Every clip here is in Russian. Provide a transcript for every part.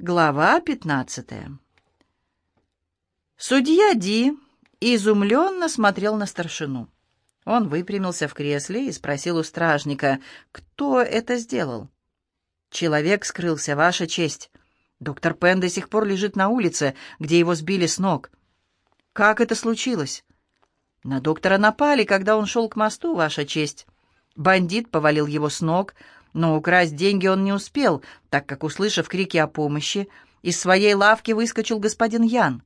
Глава пятнадцатая. Судья Ди изумленно смотрел на старшину. Он выпрямился в кресле и спросил у стражника, кто это сделал. «Человек скрылся, Ваша честь. Доктор Пен до сих пор лежит на улице, где его сбили с ног. Как это случилось?» «На доктора напали, когда он шел к мосту, Ваша честь. Бандит повалил его с ног, но украсть деньги он не успел, так как, услышав крики о помощи, из своей лавки выскочил господин Ян.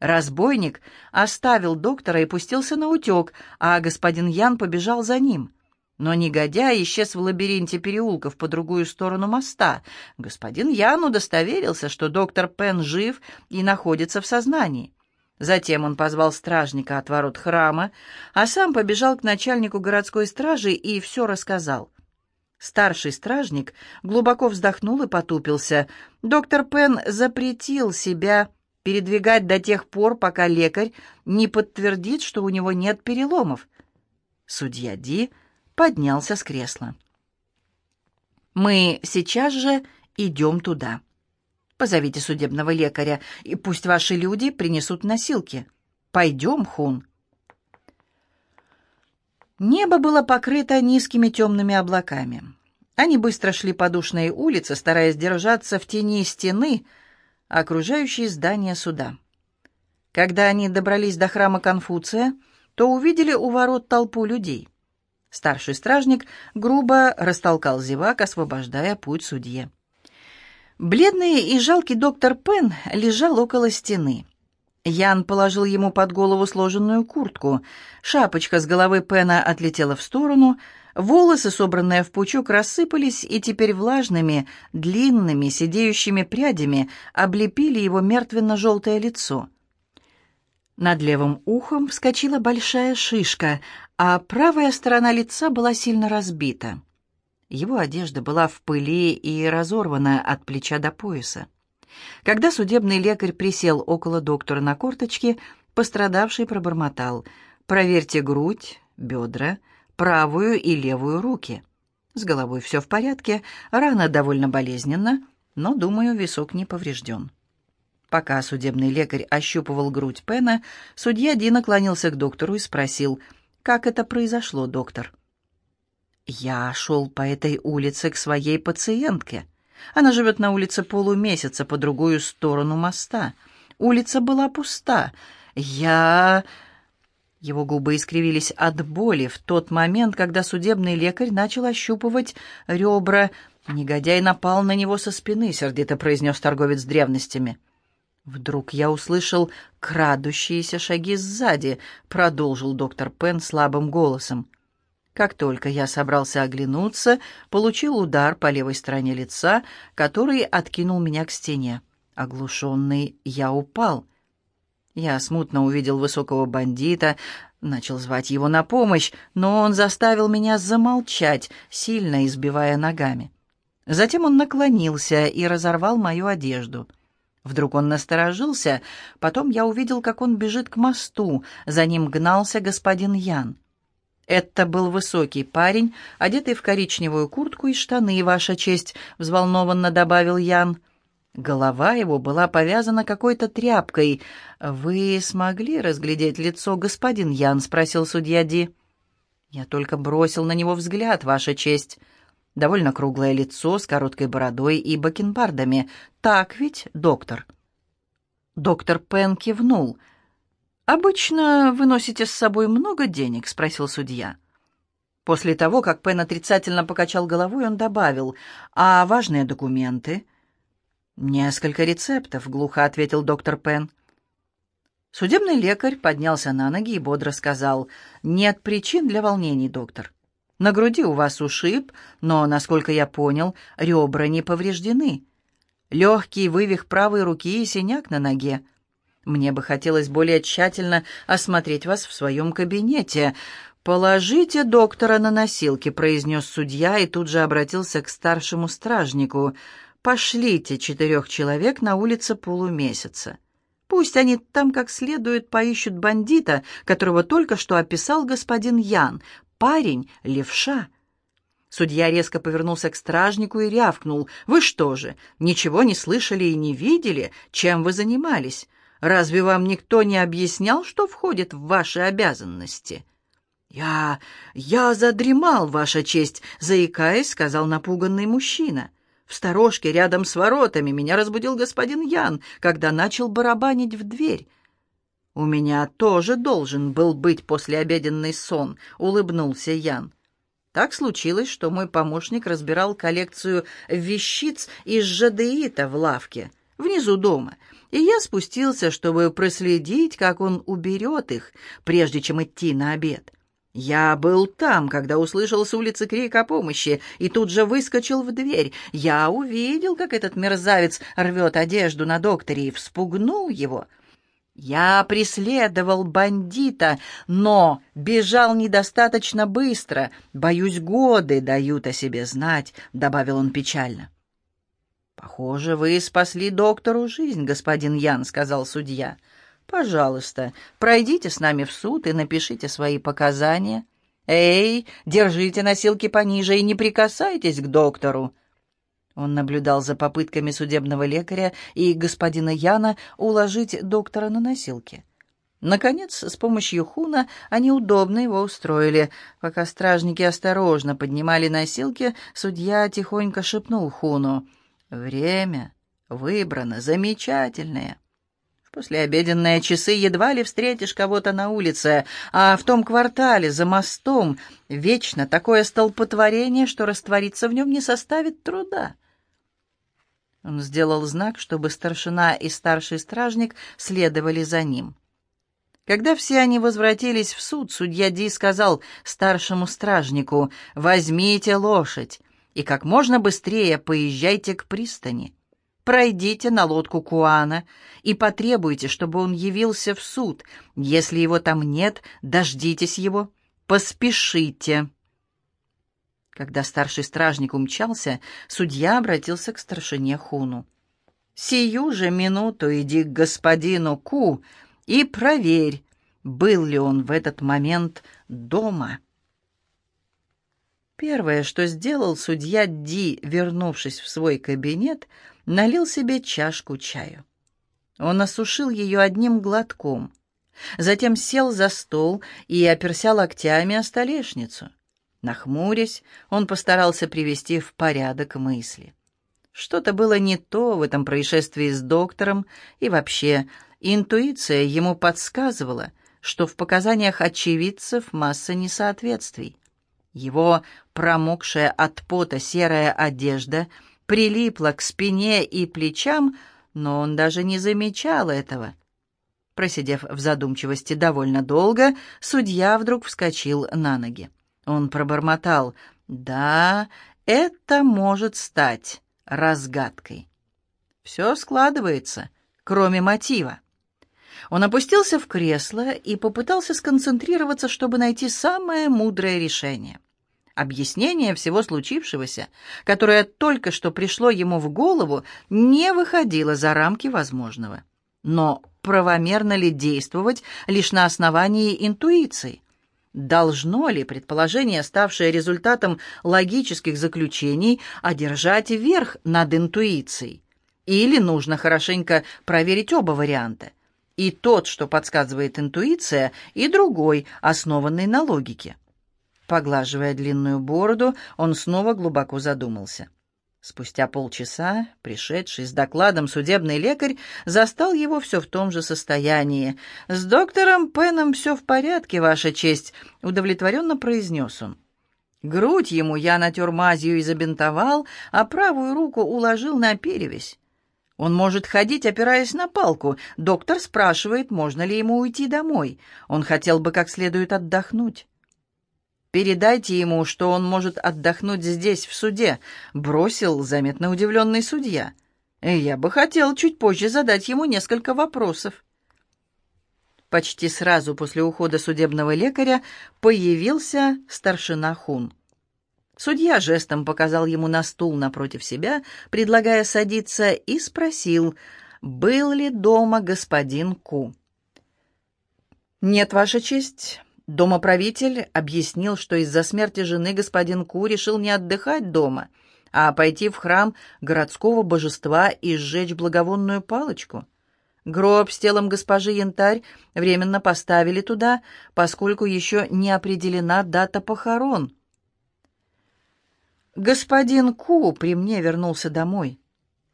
Разбойник оставил доктора и пустился на утек, а господин Ян побежал за ним. Но негодяй исчез в лабиринте переулков по другую сторону моста. Господин Ян удостоверился, что доктор Пен жив и находится в сознании. Затем он позвал стражника от ворот храма, а сам побежал к начальнику городской стражи и все рассказал. Старший стражник глубоко вздохнул и потупился. Доктор Пен запретил себя передвигать до тех пор, пока лекарь не подтвердит, что у него нет переломов. Судья Ди поднялся с кресла. «Мы сейчас же идем туда. Позовите судебного лекаря, и пусть ваши люди принесут носилки. Пойдем, Хун». Небо было покрыто низкими темными облаками. Они быстро шли по душной улице, стараясь держаться в тени стены, окружающей здание суда. Когда они добрались до храма Конфуция, то увидели у ворот толпу людей. Старший стражник грубо растолкал зевак, освобождая путь судье. Бледный и жалкий доктор Пен лежал около стены. Ян положил ему под голову сложенную куртку. Шапочка с головы Пена отлетела в сторону, волосы, собранные в пучок, рассыпались и теперь влажными, длинными, сидеющими прядями облепили его мертвенно-желтое лицо. Над левым ухом вскочила большая шишка, а правая сторона лица была сильно разбита. Его одежда была в пыли и разорвана от плеча до пояса. Когда судебный лекарь присел около доктора на корточке, пострадавший пробормотал «Проверьте грудь, бедра, правую и левую руки». С головой все в порядке, рана довольно болезненна, но, думаю, висок не поврежден. Пока судебный лекарь ощупывал грудь Пена, судья Ди наклонился к доктору и спросил, «Как это произошло, доктор?» «Я шел по этой улице к своей пациентке», она живет на улице полумесяца по другую сторону моста. Улица была пуста. Я... Его губы искривились от боли в тот момент, когда судебный лекарь начал ощупывать ребра. Негодяй напал на него со спины, сердито произнес торговец древностями. Вдруг я услышал крадущиеся шаги сзади, продолжил доктор Пен слабым голосом. Как только я собрался оглянуться, получил удар по левой стороне лица, который откинул меня к стене. Оглушенный, я упал. Я смутно увидел высокого бандита, начал звать его на помощь, но он заставил меня замолчать, сильно избивая ногами. Затем он наклонился и разорвал мою одежду. Вдруг он насторожился, потом я увидел, как он бежит к мосту, за ним гнался господин Ян. «Это был высокий парень, одетый в коричневую куртку и штаны, Ваша честь», — взволнованно добавил Ян. Голова его была повязана какой-то тряпкой. «Вы смогли разглядеть лицо, господин Ян?» — спросил судья Ди. «Я только бросил на него взгляд, Ваша честь. Довольно круглое лицо с короткой бородой и бакенбардами. Так ведь, доктор?» Доктор Пен кивнул — «Обычно вы носите с собой много денег?» — спросил судья. После того, как Пен отрицательно покачал головой, он добавил, «А важные документы?» «Несколько рецептов», — глухо ответил доктор Пен. Судебный лекарь поднялся на ноги и бодро сказал, «Нет причин для волнений, доктор. На груди у вас ушиб, но, насколько я понял, ребра не повреждены. Легкий вывих правой руки и синяк на ноге. Мне бы хотелось более тщательно осмотреть вас в своем кабинете. Положите доктора на носилки», — произнес судья и тут же обратился к старшему стражнику. «Пошлите четырех человек на улице полумесяца. Пусть они там как следует поищут бандита, которого только что описал господин Ян, парень левша». Судья резко повернулся к стражнику и рявкнул. «Вы что же, ничего не слышали и не видели? Чем вы занимались? Разве вам никто не объяснял, что входит в ваши обязанности?» «Я... я задремал, Ваша честь», — заикаясь, сказал напуганный мужчина. В сторожке рядом с воротами меня разбудил господин Ян, когда начал барабанить в дверь. «У меня тоже должен был быть послеобеденный сон», — улыбнулся Ян. Так случилось, что мой помощник разбирал коллекцию вещиц из жадеита в лавке, внизу дома, и я спустился, чтобы проследить, как он уберет их, прежде чем идти на обед. Я был там, когда услышал с улицы крик о помощи, и тут же выскочил в дверь. Я увидел, как этот мерзавец рвет одежду на докторе, и вспугнул его. Я преследовал бандита, но бежал недостаточно быстро. Боюсь, годы дают о себе знать, — добавил он печально. «Похоже, вы спасли доктору жизнь, господин Ян», — сказал судья. Пожалуйста, пройдите с нами в суд и напишите свои показания. Эй, держите носилки пониже и не прикасайтесь к доктору. Он наблюдал за попытками судебного лекаря и господина Яна уложить доктора на носилки. Наконец, с помощью хуна они удобно его устроили. Пока стражники осторожно поднимали носилки, судья тихонько шепнул хуну. «Время выбрано замечательное». Послеобеденные часы едва ли встретишь кого-то на улице, а в том квартале за мостом вечно такое столпотворение, что раствориться в нем не составит труда. Он сделал знак, чтобы старшина и старший стражник следовали за ним. Когда все они возвратились в суд, судья Ди сказал старшему стражнику «Возьмите лошадь и как можно быстрее поезжайте к пристани» пройдите на лодку Куана и потребуйте, чтобы он явился в суд. Если его там нет, дождитесь его, поспешите». Когда старший стражник умчался, судья обратился к старшине Хуну. «Сию же минуту иди к господину Ку и проверь, был ли он в этот момент дома». Первое, что сделал судья Ди, вернувшись в свой кабинет, — налил себе чашку чаю. Он осушил ее одним глотком, затем сел за стол и оперся локтями о столешницу. Нахмурясь, он постарался привести в порядок мысли. Что-то было не то в этом происшествии с доктором, и вообще интуиция ему подсказывала, что в показаниях очевидцев масса несоответствий. Его промокшая от пота серая одежда — прилипла к спине и плечам, но он даже не замечал этого. Просидев в задумчивости довольно долго, судья вдруг вскочил на ноги. Он пробормотал «Да, это может стать разгадкой». Все складывается, кроме мотива. Он опустился в кресло и попытался сконцентрироваться, чтобы найти самое мудрое решение. Объяснение всего случившегося, которое только что пришло ему в голову, не выходило за рамки возможного. Но правомерно ли действовать лишь на основании интуиции? Должно ли предположение, ставшее результатом логических заключений, одержать верх над интуицией? Или нужно хорошенько проверить оба варианта? И тот, что подсказывает интуиция, и другой, основанный на логике. Поглаживая длинную бороду, он снова глубоко задумался. Спустя полчаса, пришедший с докладом судебный лекарь, застал его все в том же состоянии. «С доктором Пеном все в порядке, Ваша честь», — удовлетворенно произнес он. Грудь ему я натер мазью и забинтовал, а правую руку уложил на перевязь. Он может ходить, опираясь на палку. Доктор спрашивает, можно ли ему уйти домой. Он хотел бы как следует отдохнуть. «Передайте ему, что он может отдохнуть здесь, в суде», — бросил заметно удивленный судья. «Я бы хотел чуть позже задать ему несколько вопросов». Почти сразу после ухода судебного лекаря появился старшина Хун. Судья жестом показал ему на стул напротив себя, предлагая садиться, и спросил, был ли дома господин Ку. «Нет, Ваша честь, Домоправитель объяснил, что из-за смерти жены господин Ку решил не отдыхать дома, а пойти в храм городского божества и сжечь благовонную палочку. Гроб с телом госпожи Янтарь временно поставили туда, поскольку еще не определена дата похорон. Господин Ку при мне вернулся домой.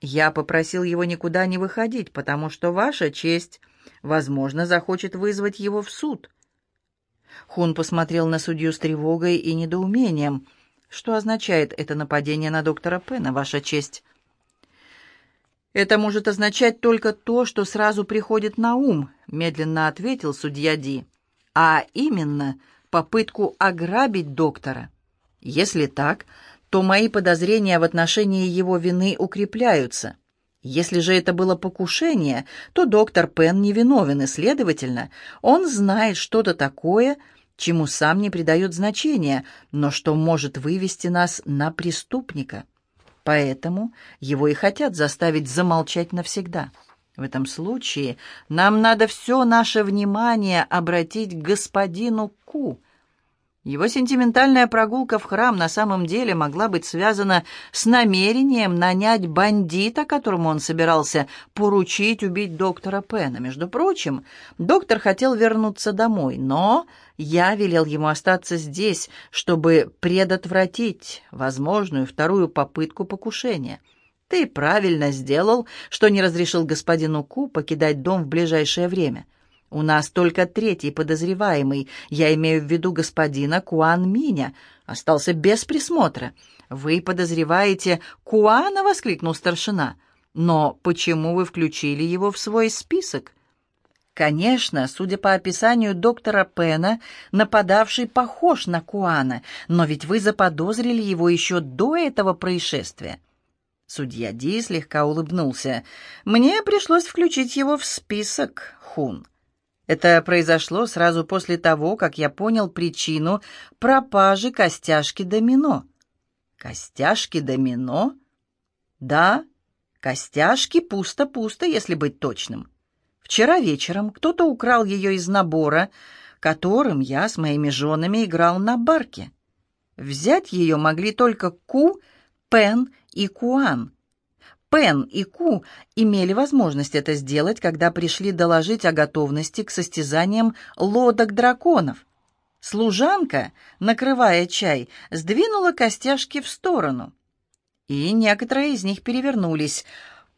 Я попросил его никуда не выходить, потому что ваша честь, возможно, захочет вызвать его в суд. Хун посмотрел на судью с тревогой и недоумением. Что означает это нападение на доктора Пена, ваша честь? Это может означать только то, что сразу приходит на ум, медленно ответил судья Ди. А именно попытку ограбить доктора. Если так, то мои подозрения в отношении его вины укрепляются. Если же это было покушение, то доктор Пен невиновен, и, следовательно, он знает что-то такое, чему сам не придает значения, но что может вывести нас на преступника. Поэтому его и хотят заставить замолчать навсегда. В этом случае нам надо все наше внимание обратить к господину Ку — его сентиментальная прогулка в храм на самом деле могла быть связана с намерением нанять бандита, которому он собирался поручить убить доктора Пена. Между прочим, доктор хотел вернуться домой, но я велел ему остаться здесь, чтобы предотвратить возможную вторую попытку покушения. Ты правильно сделал, что не разрешил господину Ку покидать дом в ближайшее время. У нас только третий подозреваемый, я имею в виду господина Куан Миня, остался без присмотра. Вы подозреваете Куана, воскликнул старшина. Но почему вы включили его в свой список? Конечно, судя по описанию доктора Пена, нападавший похож на Куана, но ведь вы заподозрили его еще до этого происшествия. Судья Ди слегка улыбнулся. «Мне пришлось включить его в список, Хун. Это произошло сразу после того, как я понял причину пропажи костяшки домино. Костяшки домино? Да, костяшки пусто-пусто, если быть точным. Вчера вечером кто-то украл ее из набора, которым я с моими женами играл на барке. Взять ее могли только Ку, Пен и Куан. Пен и Ку имели возможность это сделать, когда пришли доложить о готовности к состязаниям лодок драконов. Служанка, накрывая чай, сдвинула костяшки в сторону, и некоторые из них перевернулись.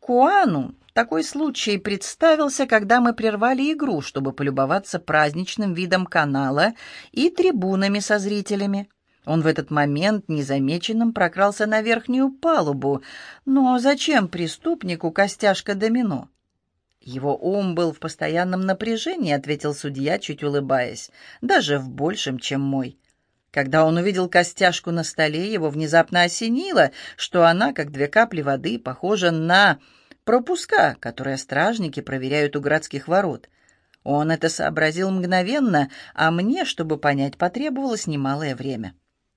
Куану такой случай представился, когда мы прервали игру, чтобы полюбоваться праздничным видом канала и трибунами со зрителями. Он в этот момент незамеченным прокрался на верхнюю палубу. Но зачем преступнику костяшка домино? Его ум был в постоянном напряжении, ответил судья, чуть улыбаясь, даже в большем, чем мой. Когда он увидел костяшку на столе, его внезапно осенило, что она, как две капли воды, похожа на пропуска, которые стражники проверяют у городских ворот. Он это сообразил мгновенно, а мне, чтобы понять, потребовалось немалое время.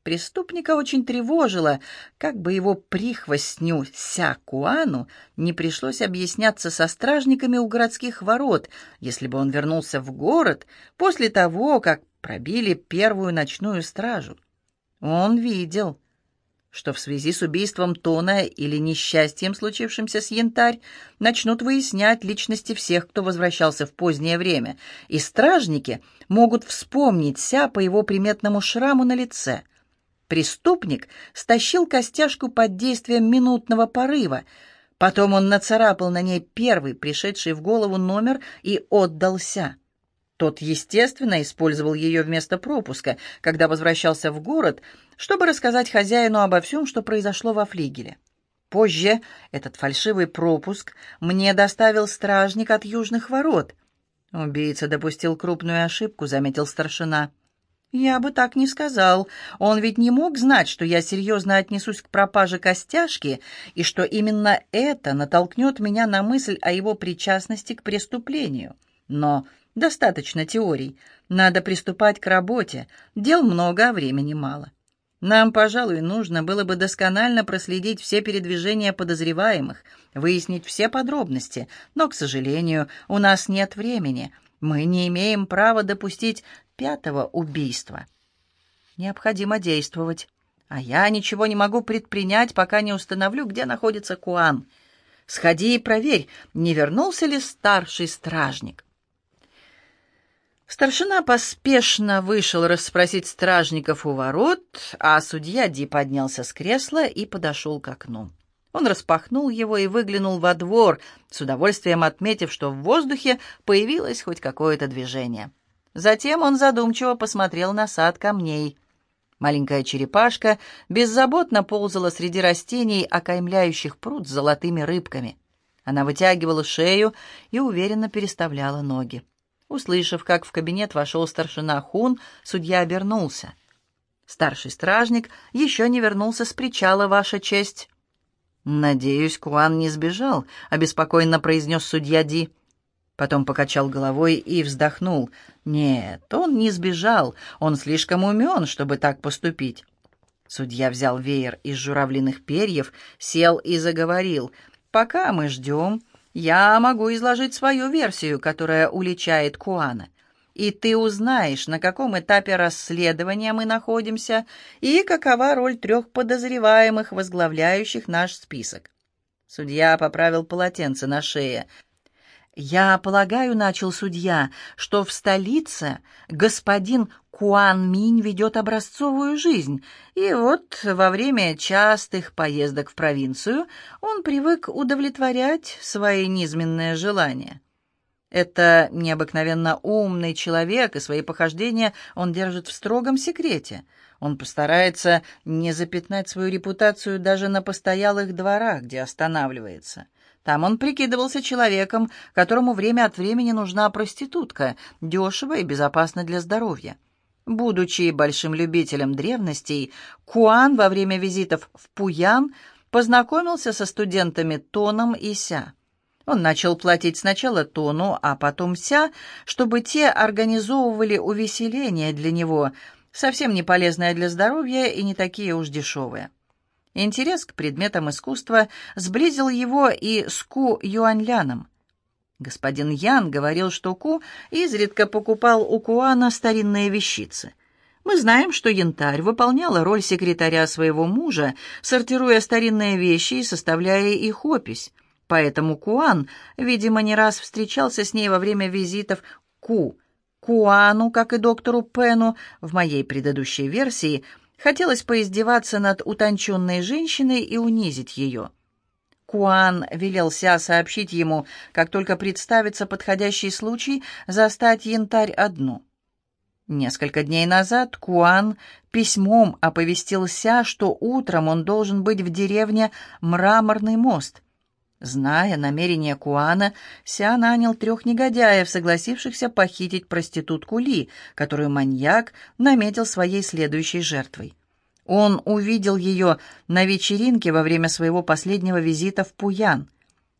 Преступника очень тревожило, как бы его прихвостню Ся Куану не пришлось объясняться со стражниками у городских ворот, если бы он вернулся в город после того, как пробили первую ночную стражу. Он видел, что в связи с убийством Тона или несчастьем, случившимся с Янтарь, начнут выяснять личности всех, кто возвращался в позднее время, и стражники могут вспомнить Ся по его приметному шраму на лице — Преступник стащил костяшку под действием минутного порыва. Потом он нацарапал на ней первый пришедший в голову номер и отдался. Тот, естественно, использовал ее вместо пропуска, когда возвращался в город, чтобы рассказать хозяину обо всем, что произошло во флигеле. Позже этот фальшивый пропуск мне доставил стражник от южных ворот. Убийца допустил крупную ошибку, заметил старшина. «Я бы так не сказал. Он ведь не мог знать, что я серьезно отнесусь к пропаже костяшки, и что именно это натолкнет меня на мысль о его причастности к преступлению. Но достаточно теорий. Надо приступать к работе. Дел много, а времени мало. Нам, пожалуй, нужно было бы досконально проследить все передвижения подозреваемых, выяснить все подробности, но, к сожалению, у нас нет времени». Мы не имеем права допустить пятого убийства. Необходимо действовать. А я ничего не могу предпринять, пока не установлю, где находится Куан. Сходи и проверь, не вернулся ли старший стражник. Старшина поспешно вышел расспросить стражников у ворот, а судья Ди поднялся с кресла и подошел к окну. Он распахнул его и выглянул во двор, с удовольствием отметив, что в воздухе появилось хоть какое-то движение. Затем он задумчиво посмотрел на сад камней. Маленькая черепашка беззаботно ползала среди растений, окаймляющих пруд с золотыми рыбками. Она вытягивала шею и уверенно переставляла ноги. Услышав, как в кабинет вошел старшина Хун, судья обернулся. «Старший стражник еще не вернулся с причала, Ваша честь». «Надеюсь, Куан не сбежал», — обеспокоенно произнес судья Ди. Потом покачал головой и вздохнул. «Нет, он не сбежал. Он слишком умен, чтобы так поступить». Судья взял веер из журавлиных перьев, сел и заговорил. «Пока мы ждем, я могу изложить свою версию, которая уличает Куана и ты узнаешь, на каком этапе расследования мы находимся и какова роль трех подозреваемых, возглавляющих наш список. Судья поправил полотенце на шее. «Я полагаю, — начал судья, — что в столице господин Куан Минь ведет образцовую жизнь, и вот во время частых поездок в провинцию он привык удовлетворять свои низменные желания». Это необыкновенно умный человек, и свои похождения он держит в строгом секрете. Он постарается не запятнать свою репутацию даже на постоялых дворах, где останавливается. Там он прикидывался человеком, которому время от времени нужна проститутка, дешево и безопасно для здоровья. Будучи большим любителем древностей, Куан во время визитов в Пуян познакомился со студентами Тоном и Ся. Он начал платить сначала Тону, а потом Ся, чтобы те организовывали увеселения для него, совсем не полезные для здоровья и не такие уж дешевые. Интерес к предметам искусства сблизил его и с Ку Юаньляном. Господин Ян говорил, что Ку изредка покупал у Куана старинные вещицы. Мы знаем, что Янтарь выполняла роль секретаря своего мужа, сортируя старинные вещи и составляя их опись. Поэтому Куан, видимо, не раз встречался с ней во время визитов Ку. Куану, как и доктору Пену, в моей предыдущей версии, хотелось поиздеваться над утонченной женщиной и унизить ее. Куан велел Ся сообщить ему, как только представится подходящий случай, застать янтарь одну. Несколько дней назад Куан письмом оповестил Ся, что утром он должен быть в деревне Мраморный мост — Зная намерения Куана, Ся нанял трех негодяев, согласившихся похитить проститутку Ли, которую маньяк наметил своей следующей жертвой. Он увидел ее на вечеринке во время своего последнего визита в Пуян.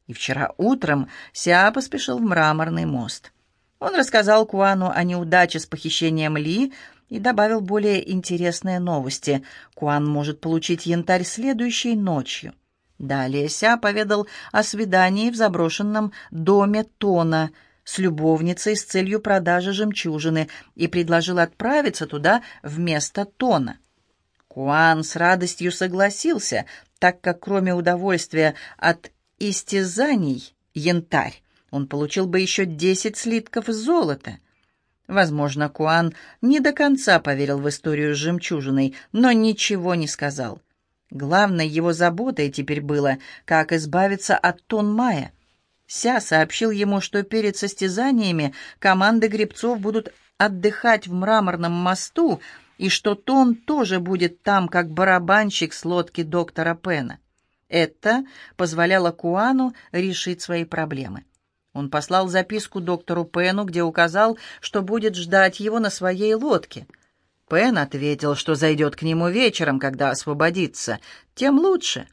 И вчера утром Ся поспешил в мраморный мост. Он рассказал Куану о неудаче с похищением Ли и добавил более интересные новости. Куан может получить янтарь следующей ночью. Далее Ся поведал о свидании в заброшенном доме Тона с любовницей с целью продажи жемчужины и предложил отправиться туда вместо Тона. Куан с радостью согласился, так как кроме удовольствия от истязаний янтарь, он получил бы еще десять слитков золота. Возможно, Куан не до конца поверил в историю с жемчужиной, но ничего не сказал. Главной его заботой теперь было, как избавиться от Тон Мая. Ся сообщил ему, что перед состязаниями команды гребцов будут отдыхать в мраморном мосту, и что Тон тоже будет там, как барабанщик с лодки доктора Пена. Это позволяло Куану решить свои проблемы. Он послал записку доктору Пену, где указал, что будет ждать его на своей лодке — Пен ответил, что зайдет к нему вечером, когда освободится. Тем лучше.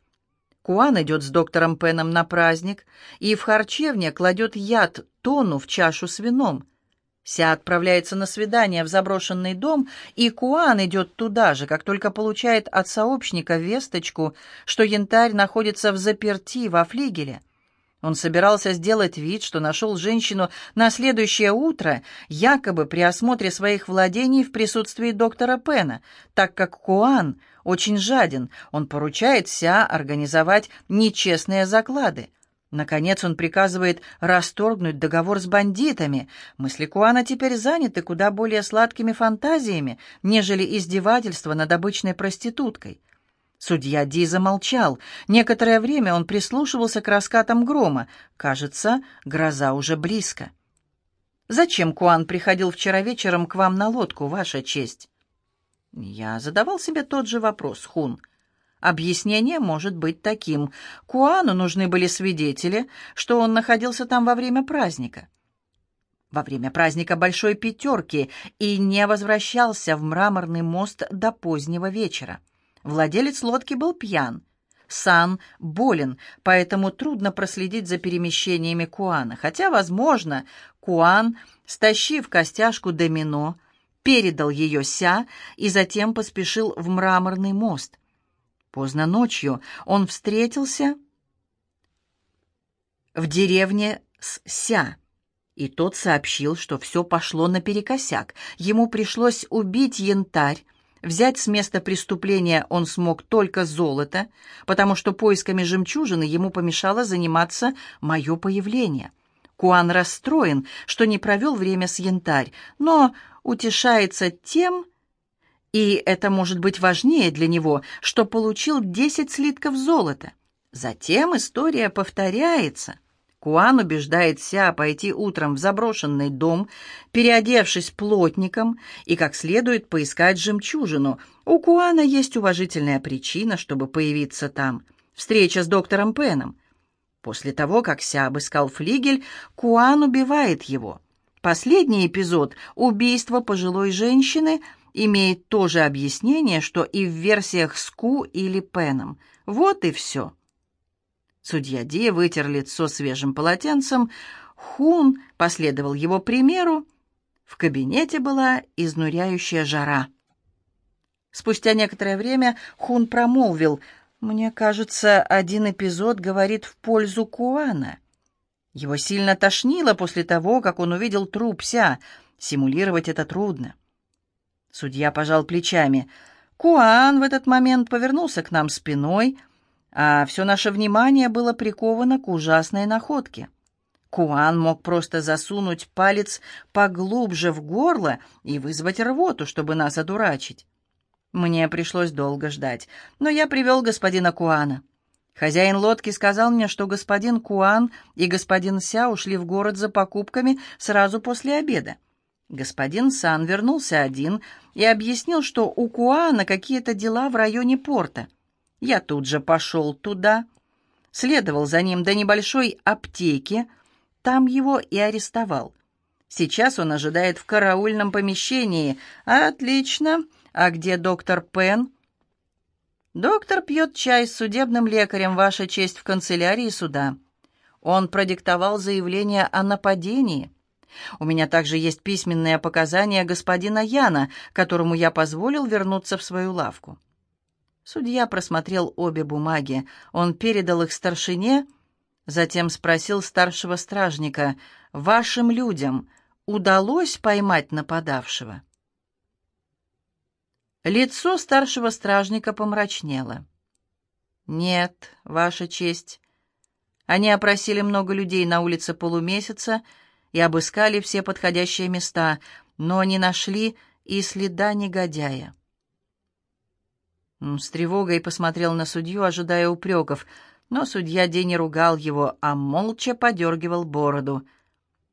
Куан идет с доктором Пеном на праздник и в харчевне кладет яд Тону в чашу с вином. Ся отправляется на свидание в заброшенный дом, и Куан идет туда же, как только получает от сообщника весточку, что янтарь находится в заперти во флигеле. Он собирался сделать вид, что нашел женщину на следующее утро, якобы при осмотре своих владений в присутствии доктора Пена, так как Куан очень жаден, он поручает Ся организовать нечестные заклады. Наконец он приказывает расторгнуть договор с бандитами. Мысли Куана теперь заняты куда более сладкими фантазиями, нежели издевательство над обычной проституткой. Судья Ди замолчал. Некоторое время он прислушивался к раскатам грома. Кажется, гроза уже близко. «Зачем Куан приходил вчера вечером к вам на лодку, Ваша честь?» Я задавал себе тот же вопрос, Хун. Объяснение может быть таким. Куану нужны были свидетели, что он находился там во время праздника. Во время праздника Большой Пятерки и не возвращался в мраморный мост до позднего вечера. Владелец лодки был пьян. Сан болен, поэтому трудно проследить за перемещениями Куана, хотя, возможно, Куан, стащив костяшку домино, передал ее Ся и затем поспешил в мраморный мост. Поздно ночью он встретился в деревне с Ся, и тот сообщил, что все пошло наперекосяк. Ему пришлось убить янтарь, Взять с места преступления он смог только золото, потому что поисками жемчужины ему помешало заниматься мое появление. Куан расстроен, что не провел время с янтарь, но утешается тем, и это может быть важнее для него, что получил десять слитков золота. Затем история повторяется. Куан убеждает Ся пойти утром в заброшенный дом, переодевшись плотником, и как следует поискать жемчужину. У Куана есть уважительная причина, чтобы появиться там. Встреча с доктором Пеном. После того, как Ся обыскал флигель, Куан убивает его. Последний эпизод убийства пожилой женщины имеет то же объяснение, что и в версиях с Ку или Пеном. Вот и все. Судья Ди вытер лицо свежим полотенцем. Хун последовал его примеру. В кабинете была изнуряющая жара. Спустя некоторое время Хун промолвил, «Мне кажется, один эпизод говорит в пользу Куана». Его сильно тошнило после того, как он увидел труп Ся. Симулировать это трудно. Судья пожал плечами. Куан в этот момент повернулся к нам спиной — а все наше внимание было приковано к ужасной находке. Куан мог просто засунуть палец поглубже в горло и вызвать рвоту, чтобы нас одурачить. Мне пришлось долго ждать, но я привел господина Куана. Хозяин лодки сказал мне, что господин Куан и господин Ся ушли в город за покупками сразу после обеда. Господин Сан вернулся один и объяснил, что у Куана какие-то дела в районе порта. Я тут же пошел туда, следовал за ним до небольшой аптеки, там его и арестовал. Сейчас он ожидает в караульном помещении. Отлично. А где доктор Пен? Доктор пьет чай с судебным лекарем, Ваша честь, в канцелярии суда. Он продиктовал заявление о нападении. У меня также есть письменные показания господина Яна, которому я позволил вернуться в свою лавку. Судья просмотрел обе бумаги. Он передал их старшине, затем спросил старшего стражника, «Вашим людям удалось поймать нападавшего?» Лицо старшего стражника помрачнело. «Нет, Ваша честь. Они опросили много людей на улице полумесяца и обыскали все подходящие места, но не нашли и следа негодяя. С тревогой посмотрел на судью, ожидая упреков, но судья Ди не ругал его, а молча подергивал бороду.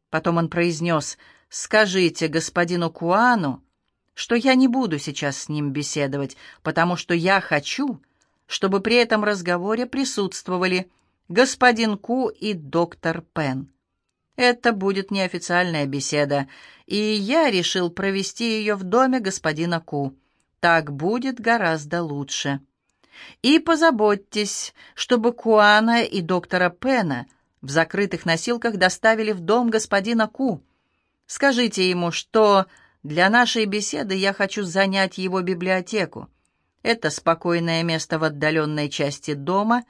Потом он произнес «Скажите господину Куану, что я не буду сейчас с ним беседовать, потому что я хочу, чтобы при этом разговоре присутствовали господин Ку и доктор Пен. Это будет неофициальная беседа, и я решил провести ее в доме господина Ку. Так будет гораздо лучше. И позаботьтесь, чтобы Куана и доктора Пена в закрытых носилках доставили в дом господина Ку. Скажите ему, что для нашей беседы я хочу занять его библиотеку. Это спокойное место в отдаленной части дома.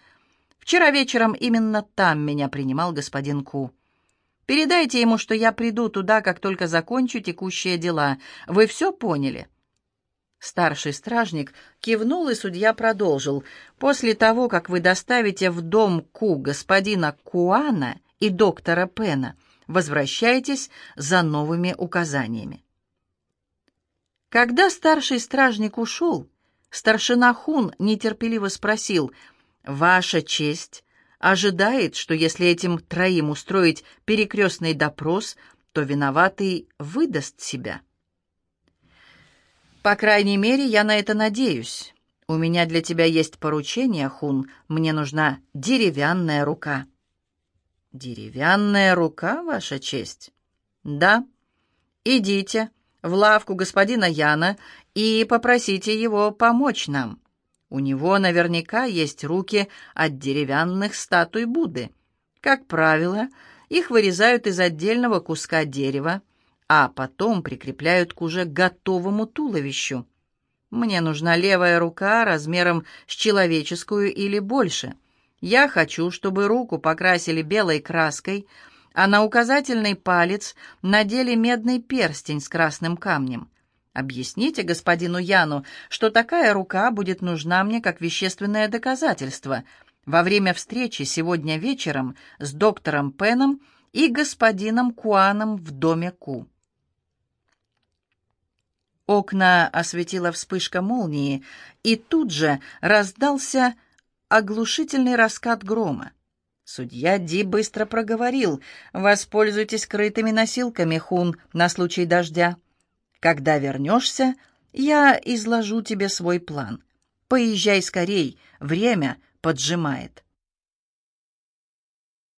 Вчера вечером именно там меня принимал господин Ку. Передайте ему, что я приду туда, как только закончу текущие дела. Вы все поняли?» Старший стражник кивнул, и судья продолжил. «После того, как вы доставите в дом Ку господина Куана и доктора Пена, возвращайтесь за новыми указаниями». Когда старший стражник ушел, старшина Хун нетерпеливо спросил, «Ваша честь ожидает, что если этим троим устроить перекрестный допрос, то виноватый выдаст себя?» По крайней мере, я на это надеюсь. У меня для тебя есть поручение, Хун. Мне нужна деревянная рука. Деревянная рука, ваша честь? Да. Идите в лавку господина Яна и попросите его помочь нам. У него наверняка есть руки от деревянных статуй Будды. Как правило, их вырезают из отдельного куска дерева, а потом прикрепляют к уже готовому туловищу. Мне нужна левая рука размером с человеческую или больше. Я хочу, чтобы руку покрасили белой краской, а на указательный палец надели медный перстень с красным камнем. Объясните господину Яну, что такая рука будет нужна мне как вещественное доказательство во время встречи сегодня вечером с доктором Пеном и господином Куаном в доме Ку. Окна осветила вспышка молнии, и тут же раздался оглушительный раскат грома. Судья Ди быстро проговорил, «Воспользуйтесь крытыми носилками, Хун, на случай дождя. Когда вернешься, я изложу тебе свой план. Поезжай скорей, время поджимает».